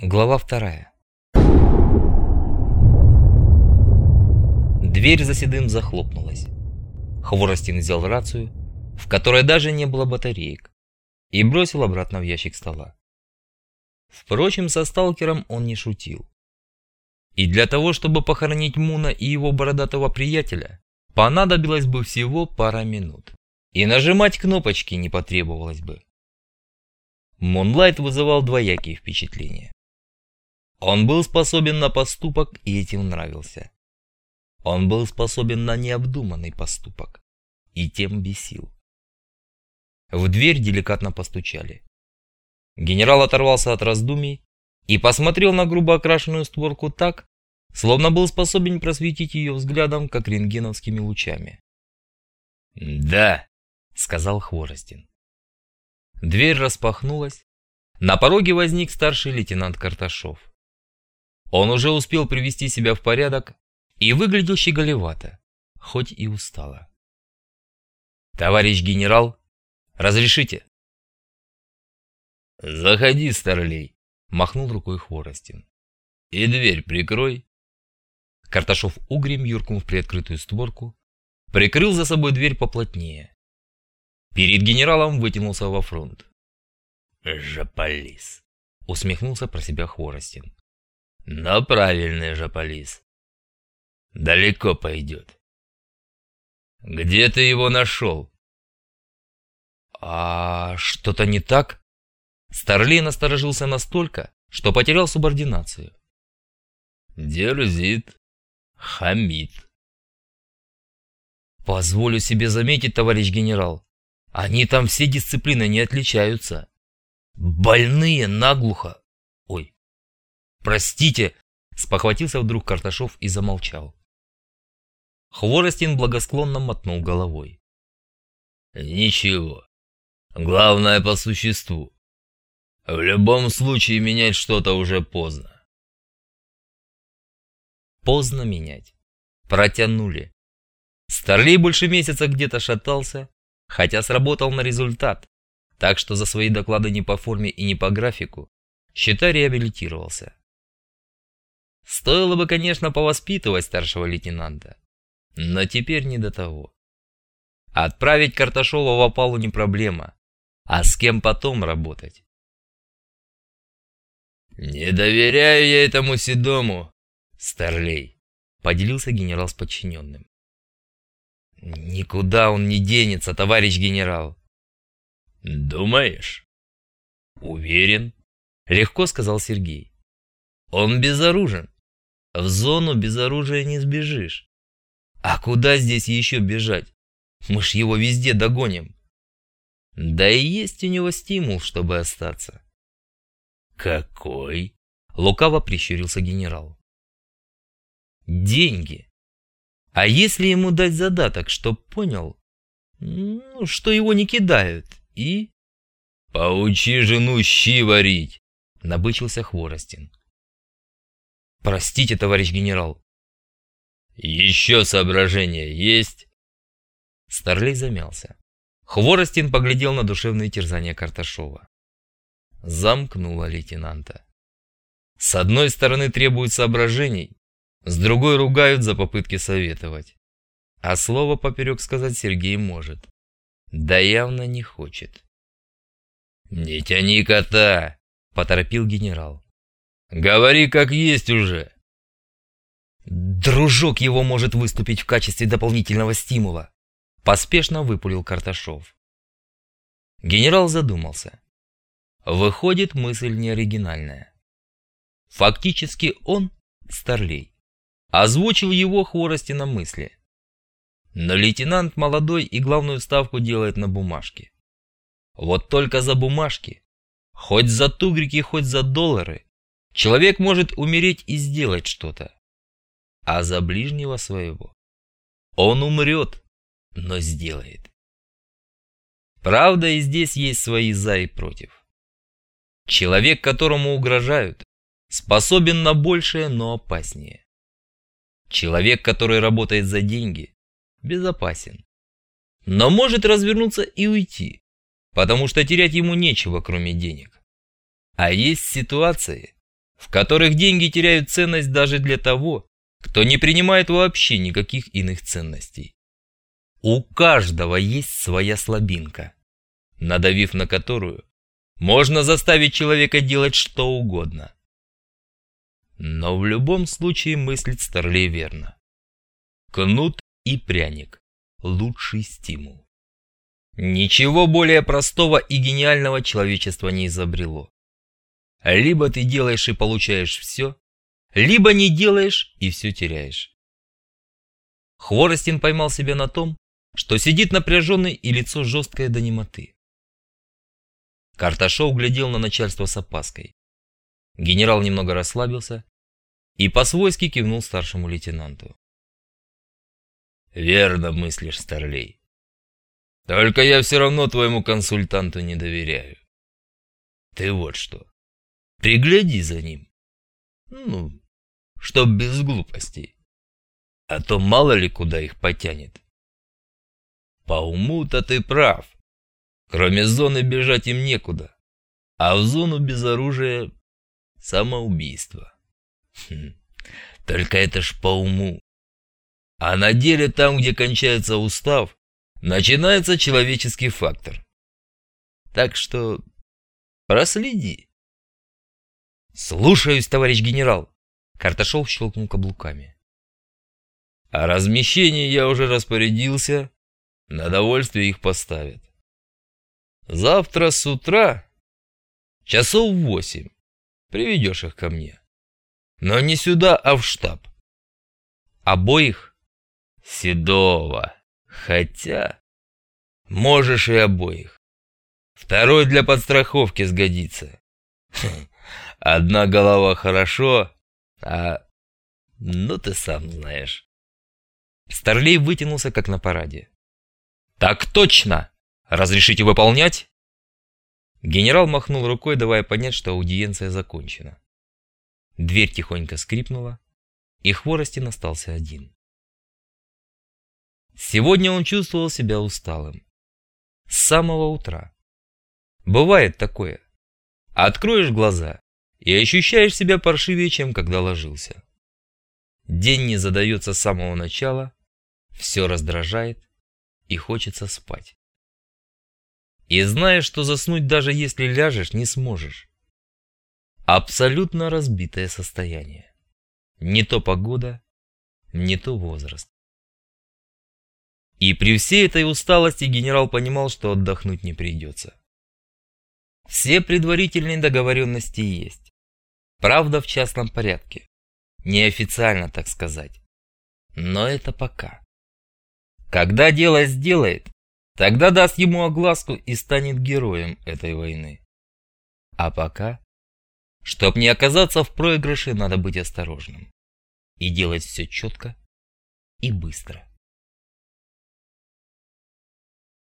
Глава вторая. Дверь за седым захлопнулась. Хворостин взял рацию, в которой даже не было батареек, и бросил обратно в ящик стола. Впрочем, со сталкером он не шутил. И для того, чтобы похоронить Муна и его бородатого приятеля, понадобилось бы всего пара минут. И нажимать кнопочки не потребовалось бы. Мунлайт вызывал двоякие впечатления. Он был способен на поступок и этим нравился. Он был способен на необдуманный поступок и тем бесил. В дверь деликатно постучали. Генерал оторвался от раздумий и посмотрел на грубо окрашенную створку так, словно был способен просветить ее взглядом, как рентгеновскими лучами. «Да», — сказал Хворостин. Дверь распахнулась. На пороге возник старший лейтенант Карташов. Он уже успел привести себя в порядок и выглядел щеголевато, хоть и устало. «Товарищ генерал, разрешите?» «Заходи, старлей», — махнул рукой Хворостин. «И дверь прикрой». Карташов угрем юркнул в приоткрытую створку, прикрыл за собой дверь поплотнее. Перед генералом вытянулся во фронт. «Жополис», — усмехнулся про себя Хворостин. Но правильный же полис. Далеко пойдет. Где ты его нашел? А что-то не так? Старлей насторожился настолько, что потерял субординацию. Дерзит, хамит. Позволю себе заметить, товарищ генерал, они там все дисциплины не отличаются. Больные наглухо. «Простите!» – спохватился вдруг Карташов и замолчал. Хворостин благосклонно мотнул головой. «Ничего. Главное по существу. В любом случае менять что-то уже поздно». Поздно менять. Протянули. Старлей больше месяца где-то шатался, хотя сработал на результат, так что за свои доклады не по форме и не по графику, считай, реабилитировался. Стоило бы, конечно, повоспитывать старшего лейтенанта, но теперь не до того. Отправить Карташова в опалу не проблема, а с кем потом работать? «Не доверяю я этому Седому, Старлей», — поделился генерал с подчиненным. «Никуда он не денется, товарищ генерал». «Думаешь?» «Уверен», — легко сказал Сергей. «Он безоружен. В зону без оружия не сбежишь. А куда здесь еще бежать? Мы ж его везде догоним. Да и есть у него стимул, чтобы остаться. Какой? Лукаво прищурился генерал. Деньги. А если ему дать задаток, чтоб понял, ну, что его не кидают, и... Поучи жену щи варить, набычился Хворостин. Простите, товарищ генерал. Еще соображения есть? Старлей замялся. Хворостин поглядел на душевные терзания Карташова. Замкнуло лейтенанта. С одной стороны требуют соображений, с другой ругают за попытки советовать. А слово поперек сказать Сергей может. Да явно не хочет. «Не тяни кота!» – поторопил генерал. Говори как есть уже. Дружок его может выступить в качестве дополнительного стимула. Поспешно выпулил Карташов. Генерал задумался. Выходит, мысль неоригинальная. Фактически он, Старлей, озвучил его хворости на мысли. Но лейтенант молодой и главную ставку делает на бумажке. Вот только за бумажки, хоть за тугрики, хоть за доллары, Человек может умереть и сделать что-то, а за ближнего своего он умрет, но сделает. Правда, и здесь есть свои за и против. Человек, которому угрожают, способен на большее, но опаснее. Человек, который работает за деньги, безопасен. Но может развернуться и уйти, потому что терять ему нечего, кроме денег. А есть ситуации, в которых деньги теряют ценность даже для того, кто не принимает вообще никаких иных ценностей. У каждого есть своя слабинка, надавив на которую можно заставить человека делать что угодно. Но в любом случае мыслит Старлей верно. Кнут и пряник – лучший стимул. Ничего более простого и гениального человечество не изобрело. Либо ты делаешь и получаешь все, либо не делаешь и все теряешь. Хворостин поймал себя на том, что сидит напряженный и лицо жесткое до немоты. Карташов глядел на начальство с опаской. Генерал немного расслабился и по-свойски кивнул старшему лейтенанту. «Верно мыслишь, Старлей. Только я все равно твоему консультанту не доверяю. Ты вот что, пригляди за ним. Ну, чтоб без глупостей. А то мало ли куда их потянет. По уму-то ты прав. Кроме зоны бежать им некуда. А в зону без оружия – самоубийство. Хм. Только это ж по уму. А на деле там, где кончается устав, начинается человеческий фактор. Так что проследи. Слушаюсь, товарищ генерал. Карташов щелкнул каблуками. О размещении я уже распорядился, на довольствие их поставят. Завтра с утра, часов восемь, приведешь их ко мне. Но не сюда, а в штаб. Обоих? Седова. Хотя, можешь и обоих. Второй для подстраховки сгодится. Одна голова хорошо, а... Ну, ты сам знаешь. Старлей вытянулся, как на параде. «Так точно! Разрешите выполнять?» Генерал махнул рукой, давая понять, что аудиенция закончена. Дверь тихонько скрипнула, и Хворостин остался один. Сегодня он чувствовал себя усталым. С самого утра. Бывает такое. Откроешь глаза и ощущаешь себя паршивее, чем когда ложился. День не задается с самого начала, все раздражает и хочется спать. И знаешь, что заснуть даже если ляжешь, не сможешь. Абсолютно разбитое состояние. Не то погода, не то возраст. И при всей этой усталости генерал понимал, что отдохнуть не придется. Все предварительные договоренности есть. Правда, в частном порядке. Неофициально, так сказать. Но это пока. Когда дело сделает, тогда даст ему огласку и станет героем этой войны. А пока, чтоб не оказаться в проигрыше, надо быть осторожным. И делать все четко и быстро.